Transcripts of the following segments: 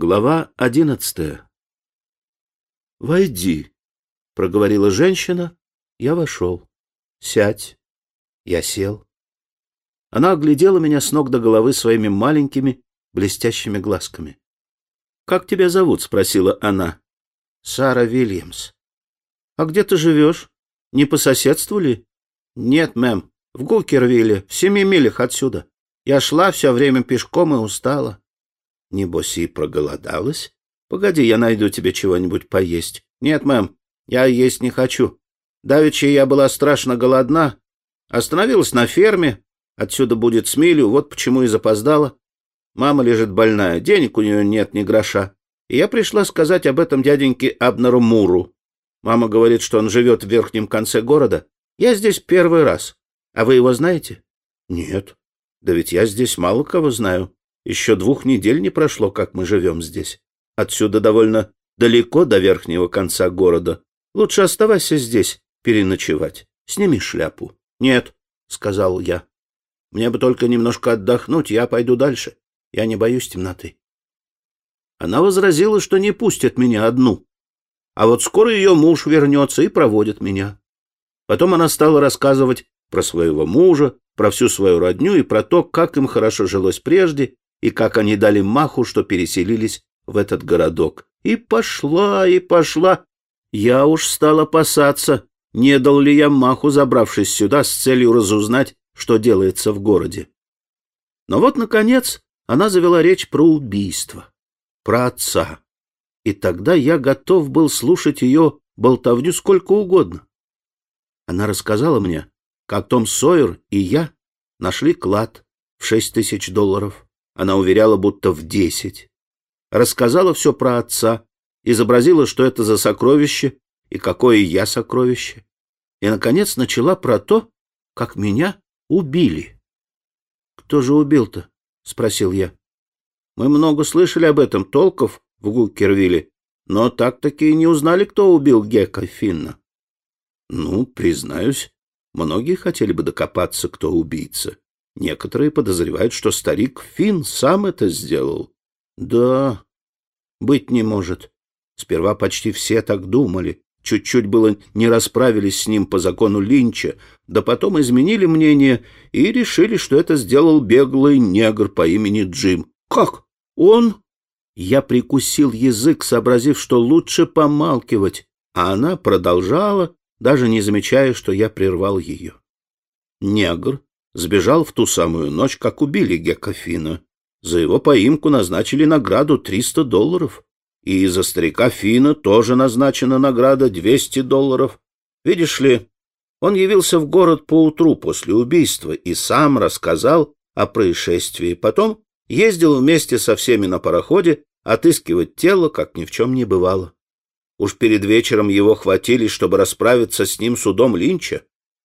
Глава одиннадцатая. «Войди», — проговорила женщина. Я вошел. «Сядь». Я сел. Она оглядела меня с ног до головы своими маленькими блестящими глазками. «Как тебя зовут?» — спросила она. «Сара Вильямс». «А где ты живешь? Не по соседству ли?» «Нет, мэм, в Гукервилле, в семи милях отсюда. Я шла все время пешком и устала». Небось, и проголодалась? Погоди, я найду тебе чего-нибудь поесть. Нет, мэм, я есть не хочу. Давеча я была страшно голодна. Остановилась на ферме. Отсюда будет с милю, вот почему и запоздала. Мама лежит больная, денег у нее нет ни гроша. И я пришла сказать об этом дяденьке Абнеру Муру. Мама говорит, что он живет в верхнем конце города. Я здесь первый раз. А вы его знаете? Нет. Да ведь я здесь мало кого знаю. Еще двух недель не прошло, как мы живем здесь. Отсюда довольно далеко до верхнего конца города. Лучше оставайся здесь, переночевать. Сними шляпу. — Нет, — сказал я. — Мне бы только немножко отдохнуть, я пойду дальше. Я не боюсь темноты. Она возразила, что не пустит меня одну. А вот скоро ее муж вернется и проводит меня. Потом она стала рассказывать про своего мужа, про всю свою родню и про то, как им хорошо жилось прежде, и как они дали маху, что переселились в этот городок. И пошла, и пошла. Я уж стал опасаться, не дал ли я маху, забравшись сюда с целью разузнать, что делается в городе. Но вот, наконец, она завела речь про убийство, про отца. И тогда я готов был слушать ее болтовню сколько угодно. Она рассказала мне, как Том Сойер и я нашли клад в шесть тысяч долларов она уверяла, будто в десять. Рассказала все про отца, изобразила, что это за сокровище и какое я сокровище. И, наконец, начала про то, как меня убили. «Кто же убил-то?» — спросил я. «Мы много слышали об этом толков в Гуккервилле, но так-таки не узнали, кто убил Гека Финна». «Ну, признаюсь, многие хотели бы докопаться, кто убийца. Некоторые подозревают, что старик Финн сам это сделал. Да, быть не может. Сперва почти все так думали. Чуть-чуть было не расправились с ним по закону Линча, да потом изменили мнение и решили, что это сделал беглый негр по имени Джим. Как? Он? Я прикусил язык, сообразив, что лучше помалкивать, а она продолжала, даже не замечая, что я прервал ее. Негр сбежал в ту самую ночь, как убили Гекка Фина. За его поимку назначили награду 300 долларов. И за старика Фина тоже назначена награда 200 долларов. Видишь ли, он явился в город поутру после убийства и сам рассказал о происшествии. Потом ездил вместе со всеми на пароходе отыскивать тело, как ни в чем не бывало. Уж перед вечером его хватили, чтобы расправиться с ним судом Линча,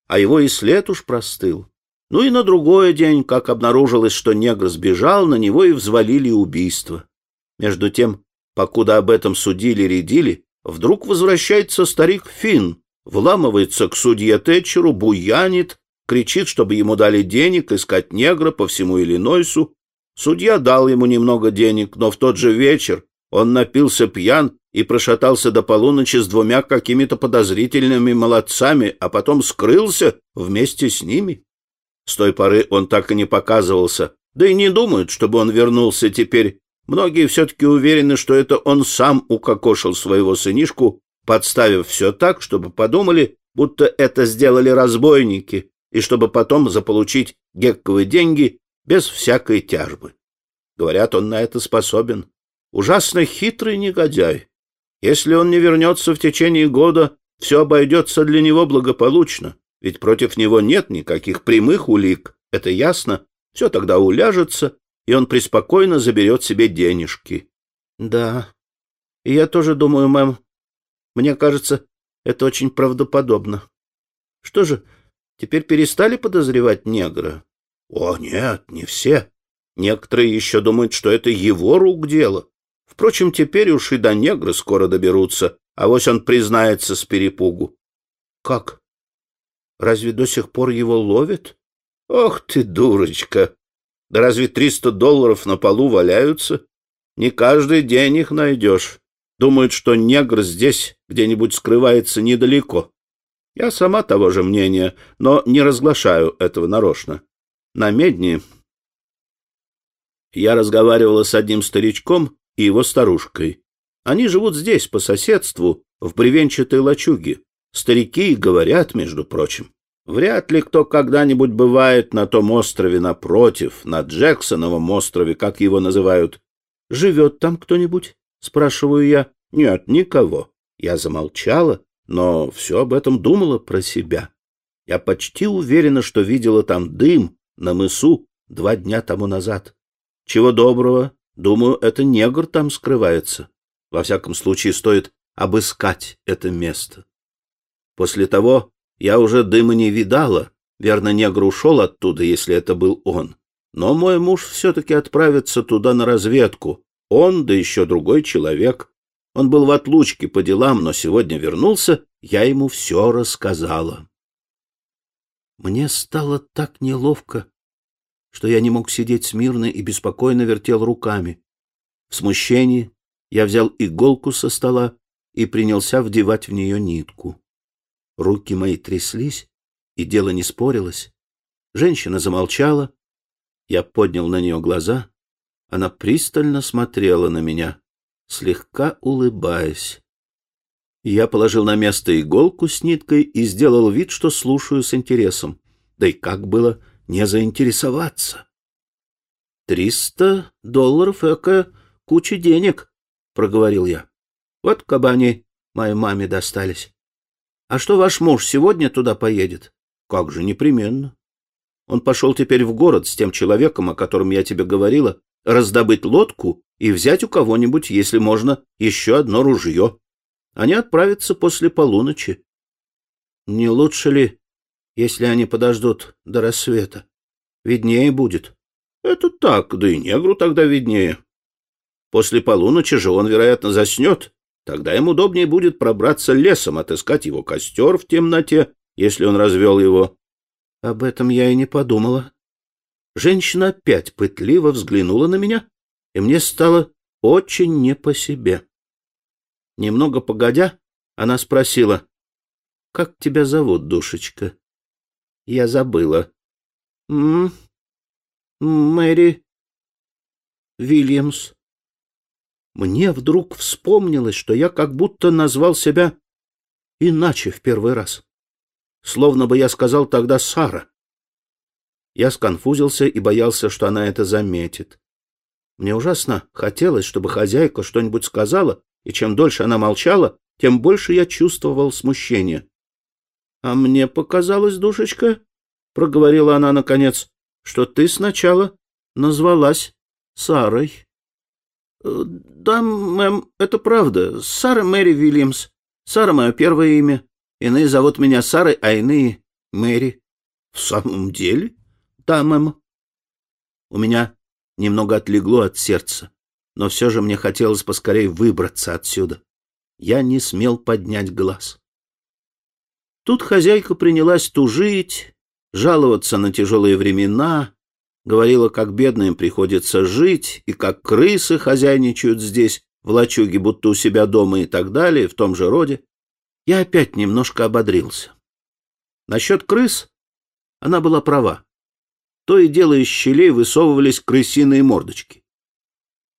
а его и след уж простыл. Ну и на другой день, как обнаружилось, что негр сбежал, на него и взвалили убийство. Между тем, покуда об этом судили-редили, вдруг возвращается старик Финн, вламывается к судье Тэтчеру, буянит, кричит, чтобы ему дали денег искать негра по всему Иллинойсу. Судья дал ему немного денег, но в тот же вечер он напился пьян и прошатался до полуночи с двумя какими-то подозрительными молодцами, а потом скрылся вместе с ними. С той поры он так и не показывался, да и не думают, чтобы он вернулся теперь. Многие все-таки уверены, что это он сам укокошил своего сынишку, подставив все так, чтобы подумали, будто это сделали разбойники, и чтобы потом заполучить гекковые деньги без всякой тяжбы. Говорят, он на это способен. Ужасно хитрый негодяй. Если он не вернется в течение года, все обойдется для него благополучно. Ведь против него нет никаких прямых улик, это ясно. Все тогда уляжется, и он преспокойно заберет себе денежки. — Да, и я тоже думаю, мэм. Мне кажется, это очень правдоподобно. Что же, теперь перестали подозревать негра? — О, нет, не все. Некоторые еще думают, что это его рук дело. Впрочем, теперь уж и до негра скоро доберутся, а вось он признается с перепугу. — Как? Разве до сих пор его ловят? Ох ты, дурочка! Да разве триста долларов на полу валяются? Не каждый день их найдешь. Думают, что негр здесь где-нибудь скрывается недалеко. Я сама того же мнения, но не разглашаю этого нарочно. На медне я разговаривала с одним старичком и его старушкой. Они живут здесь, по соседству, в бревенчатой лачуге. Старики говорят, между прочим. Вряд ли кто когда-нибудь бывает на том острове напротив, на Джексоновом острове, как его называют. Живет там кто-нибудь? Спрашиваю я. Нет, никого. Я замолчала, но все об этом думала про себя. Я почти уверена, что видела там дым на мысу два дня тому назад. Чего доброго, думаю, это негр там скрывается. Во всяком случае, стоит обыскать это место. После того я уже дыма не видала. Верно, негр ушел оттуда, если это был он. Но мой муж все-таки отправится туда на разведку. Он, да еще другой человек. Он был в отлучке по делам, но сегодня вернулся, я ему все рассказала. Мне стало так неловко, что я не мог сидеть смирно и беспокойно вертел руками. В смущении я взял иголку со стола и принялся вдевать в нее нитку. Руки мои тряслись, и дело не спорилось. Женщина замолчала. Я поднял на нее глаза. Она пристально смотрела на меня, слегка улыбаясь. Я положил на место иголку с ниткой и сделал вид, что слушаю с интересом. Да и как было не заинтересоваться? «Триста долларов — эко куча денег», — проговорил я. «Вот кабани моей маме достались. А что ваш муж сегодня туда поедет? Как же, непременно. Он пошел теперь в город с тем человеком, о котором я тебе говорила, раздобыть лодку и взять у кого-нибудь, если можно, еще одно ружье. Они отправятся после полуночи. Не лучше ли, если они подождут до рассвета? Виднее будет. Это так, да и негру тогда виднее. После полуночи же он, вероятно, заснет, Тогда им удобнее будет пробраться лесом, отыскать его костер в темноте, если он развел его. Об этом я и не подумала. Женщина опять пытливо взглянула на меня, и мне стало очень не по себе. Немного погодя, она спросила, «Как тебя зовут, душечка?» Я забыла. «М «Мэри Вильямс». Мне вдруг вспомнилось, что я как будто назвал себя иначе в первый раз. Словно бы я сказал тогда Сара. Я сконфузился и боялся, что она это заметит. Мне ужасно хотелось, чтобы хозяйка что-нибудь сказала, и чем дольше она молчала, тем больше я чувствовал смущение. — А мне показалось, душечка, — проговорила она наконец, — что ты сначала назвалась Сарой. «Да, мэм, это правда. Сара Мэри Вильямс. Сара — мое первое имя. Иные зовут меня Сарой, а иные — Мэри». «В самом деле?» «Да, мэм». У меня немного отлегло от сердца, но все же мне хотелось поскорее выбраться отсюда. Я не смел поднять глаз. Тут хозяйка принялась тужить, жаловаться на тяжелые времена, говорила, как бедно им приходится жить, и как крысы хозяйничают здесь, в лачуге, будто у себя дома и так далее, в том же роде, я опять немножко ободрился. Насчет крыс она была права. То и дело из щелей высовывались крысиные мордочки.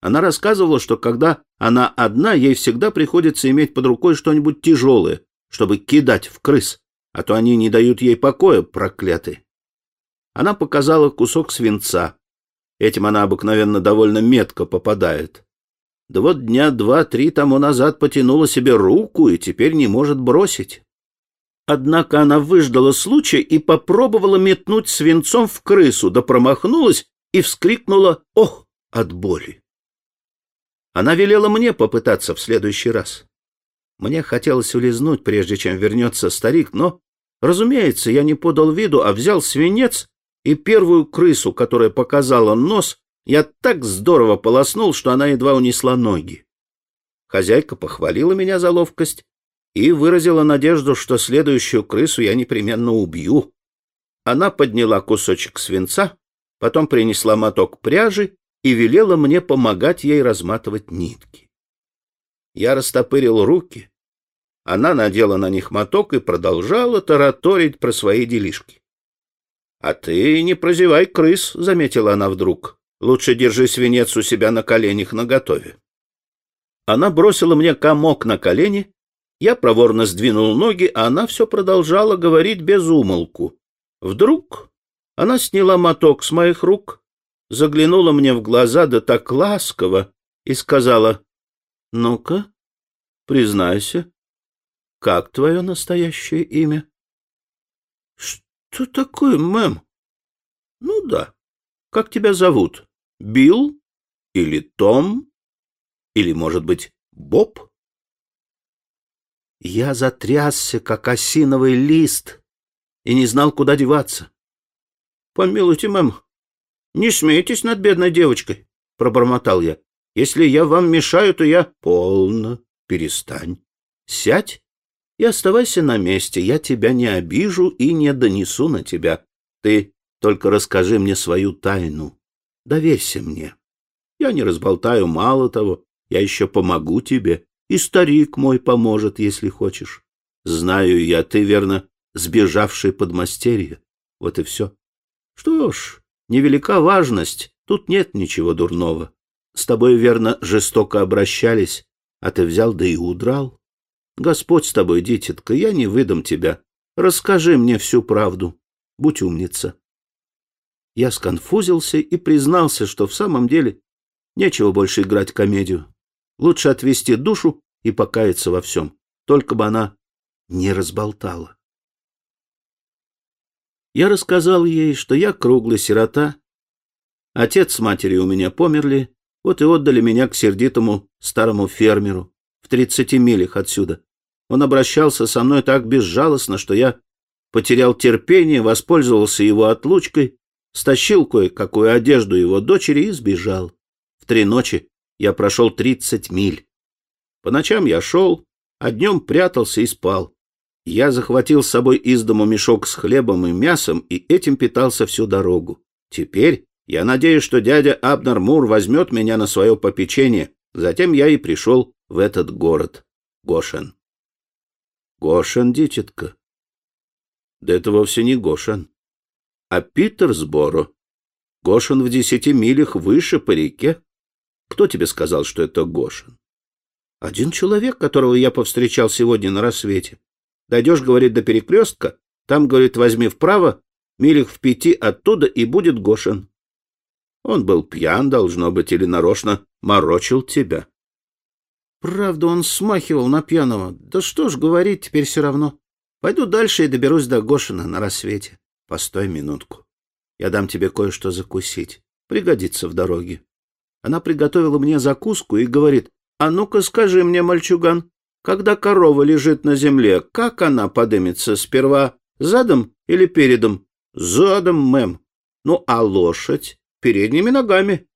Она рассказывала, что когда она одна, ей всегда приходится иметь под рукой что-нибудь тяжелое, чтобы кидать в крыс, а то они не дают ей покоя, проклятые. Она показала кусок свинца. Этим она обыкновенно довольно метко попадает. Да вот дня два-три тому назад потянула себе руку и теперь не может бросить. Однако она выждала случай и попробовала метнуть свинцом в крысу, да промахнулась и вскрикнула «Ох!» от боли. Она велела мне попытаться в следующий раз. Мне хотелось улизнуть, прежде чем вернется старик, но, разумеется, я не подал виду, а взял свинец и первую крысу, которая показала нос, я так здорово полоснул, что она едва унесла ноги. Хозяйка похвалила меня за ловкость и выразила надежду, что следующую крысу я непременно убью. Она подняла кусочек свинца, потом принесла моток пряжи и велела мне помогать ей разматывать нитки. Я растопырил руки, она надела на них моток и продолжала тараторить про свои делишки. — А ты не прозевай крыс, — заметила она вдруг. — Лучше держи свинец у себя на коленях наготове. Она бросила мне комок на колени, я проворно сдвинул ноги, а она все продолжала говорить без умолку. Вдруг она сняла моток с моих рук, заглянула мне в глаза да так ласково и сказала, «Ну-ка, признайся, как твое настоящее имя?» «Что такое, мэм?» «Ну да. Как тебя зовут? Билл? Или Том? Или, может быть, Боб?» Я затрясся, как осиновый лист, и не знал, куда деваться. — Помилуйте, мэм, не смейтесь над бедной девочкой, — пробормотал я. — Если я вам мешаю, то я... — Полно, перестань. Сядь и оставайся на месте. Я тебя не обижу и не донесу на тебя. Ты только расскажи мне свою тайну. Доверься мне. Я не разболтаю мало того, я еще помогу тебе. И старик мой поможет, если хочешь. Знаю я, ты, верно, сбежавший подмастерье. Вот и все. Что ж, невелика важность, тут нет ничего дурного. С тобой, верно, жестоко обращались, а ты взял да и удрал. Господь с тобой, дитятка, я не выдам тебя. Расскажи мне всю правду. Будь умница. Я сконфузился и признался, что в самом деле нечего больше играть комедию. Лучше отвести душу и покаяться во всем, только бы она не разболтала. Я рассказал ей, что я круглый сирота, отец с матерью у меня померли, вот и отдали меня к сердитому старому фермеру в тридцати милях отсюда. Он обращался со мной так безжалостно, что я потерял терпение, воспользовался его отлучкой, стащил кое-какую одежду его дочери и сбежал. В три ночи я прошел тридцать миль. По ночам я шел, а днем прятался и спал. Я захватил с собой из дому мешок с хлебом и мясом и этим питался всю дорогу. Теперь я надеюсь, что дядя Абнер Мур возьмет меня на свое попечение. Затем я и пришел в этот город, Гошен. Гошен, дитятка. Да это вовсе не Гошен, а Питерсборо. Гошен в десяти милях выше по реке. Кто тебе сказал, что это Гошин? Один человек, которого я повстречал сегодня на рассвете. Дойдешь, говорит, до перекрестка, там, говорит, возьми вправо, милях в пяти оттуда, и будет Гошин. Он был пьян, должно быть, или нарочно морочил тебя. Правда, он смахивал на пьяного. Да что ж говорить, теперь все равно. Пойду дальше и доберусь до Гошина на рассвете. Постой минутку. Я дам тебе кое-что закусить. Пригодится в дороге. Она приготовила мне закуску и говорит, «А ну-ка скажи мне, мальчуган, когда корова лежит на земле, как она подымется сперва, задом или передом?» «Задом, мэм. Ну, а лошадь? Передними ногами.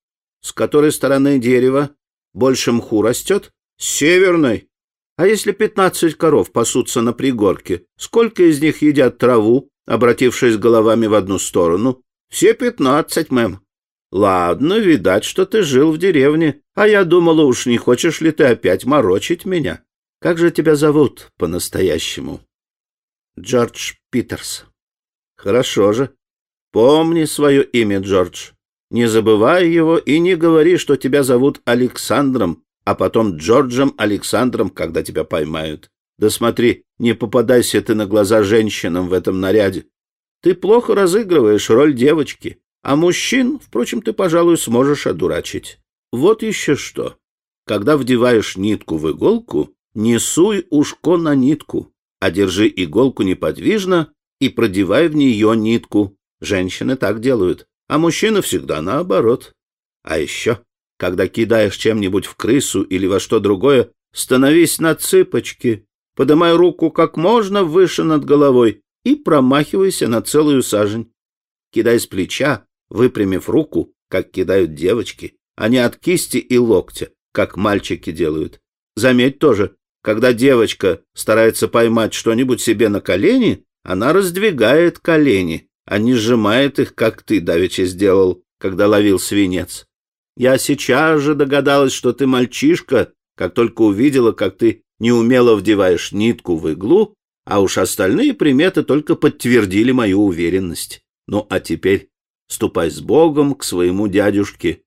С которой стороны дерева больше мху растет? Северной. А если пятнадцать коров пасутся на пригорке, сколько из них едят траву, обратившись головами в одну сторону? Все пятнадцать, мэм. Ладно, видать, что ты жил в деревне, а я думала, уж не хочешь ли ты опять морочить меня. Как же тебя зовут по-настоящему? Джордж Питерс. Хорошо же. Помни свое имя, Джордж. Не забывай его и не говори, что тебя зовут Александром, а потом Джорджем Александром, когда тебя поймают. Да смотри, не попадайся ты на глаза женщинам в этом наряде. Ты плохо разыгрываешь роль девочки. А мужчин, впрочем, ты, пожалуй, сможешь одурачить. Вот еще что. Когда вдеваешь нитку в иголку, не суй ушко на нитку, а держи иголку неподвижно и продевай в нее нитку. Женщины так делают, а мужчины всегда наоборот. А еще, когда кидаешь чем-нибудь в крысу или во что другое, становись на цыпочки, подымай руку как можно выше над головой и промахивайся на целую сажень. Кидай с плеча, выпрямив руку, как кидают девочки, а не от кисти и локтя, как мальчики делают. Заметь тоже, когда девочка старается поймать что-нибудь себе на колени, она раздвигает колени, а не сжимает их, как ты давеча сделал, когда ловил свинец. Я сейчас же догадалась, что ты мальчишка, как только увидела, как ты неумело вдеваешь нитку в иглу, а уж остальные приметы только подтвердили мою уверенность. Ну, а теперь ступай с Богом к своему дядюшке.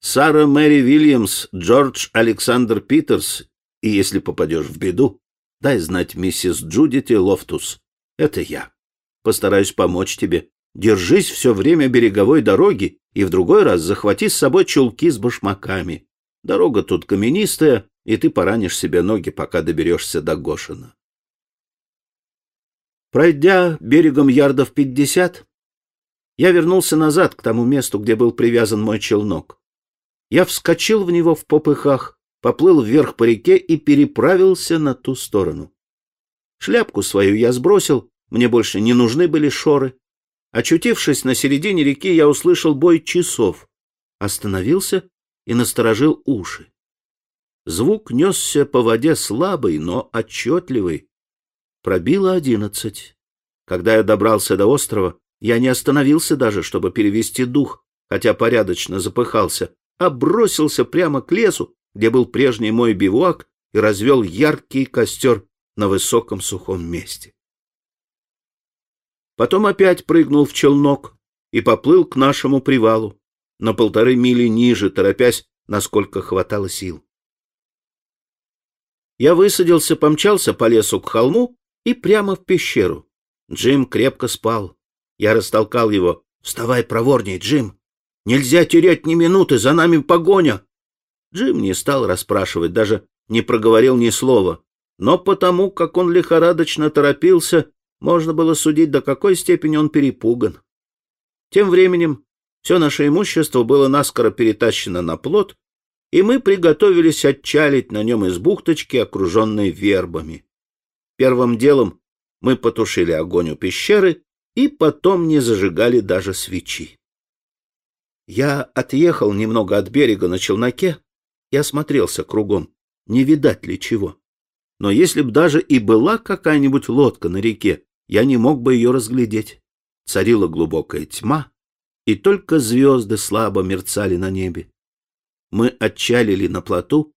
Сара Мэри Вильямс, Джордж Александр Питерс, и если попадешь в беду, дай знать миссис Джудити Лофтус. Это я. Постараюсь помочь тебе. Держись все время береговой дороги и в другой раз захвати с собой чулки с башмаками. Дорога тут каменистая, и ты поранишь себе ноги, пока доберешься до Гошина. Пройдя берегом ярдов пятьдесят, я вернулся назад к тому месту, где был привязан мой челнок. Я вскочил в него в попыхах, поплыл вверх по реке и переправился на ту сторону. Шляпку свою я сбросил, мне больше не нужны были шоры. Очутившись на середине реки, я услышал бой часов, остановился и насторожил уши. Звук несся по воде слабый, но отчетливый. Пробило одиннадцать. Когда я добрался до острова, я не остановился даже, чтобы перевести дух, хотя порядочно запыхался, а бросился прямо к лесу, где был прежний мой бивуак, и развел яркий костер на высоком сухом месте. Потом опять прыгнул в челнок и поплыл к нашему привалу, на полторы мили ниже, торопясь, насколько хватало сил. Я высадился, помчался по лесу к холму и прямо в пещеру. Джим крепко спал. Я растолкал его. «Вставай проворней, Джим! Нельзя терять ни минуты, за нами погоня!» Джим не стал расспрашивать, даже не проговорил ни слова. Но потому, как он лихорадочно торопился, можно было судить, до какой степени он перепуган. Тем временем все наше имущество было наскоро перетащено на плот, и мы приготовились отчалить на нем из бухточки, окруженной вербами. Первым делом мы потушили огонь у пещеры и потом не зажигали даже свечи. Я отъехал немного от берега на челноке и осмотрелся кругом, не видать ли чего. Но если б даже и была какая-нибудь лодка на реке, я не мог бы ее разглядеть. Царила глубокая тьма, и только звезды слабо мерцали на небе мы отчалили на плоту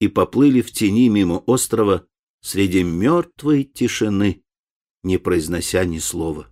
и поплыли в тени мимо острова среди мертвой тишины, не произнося ни слова.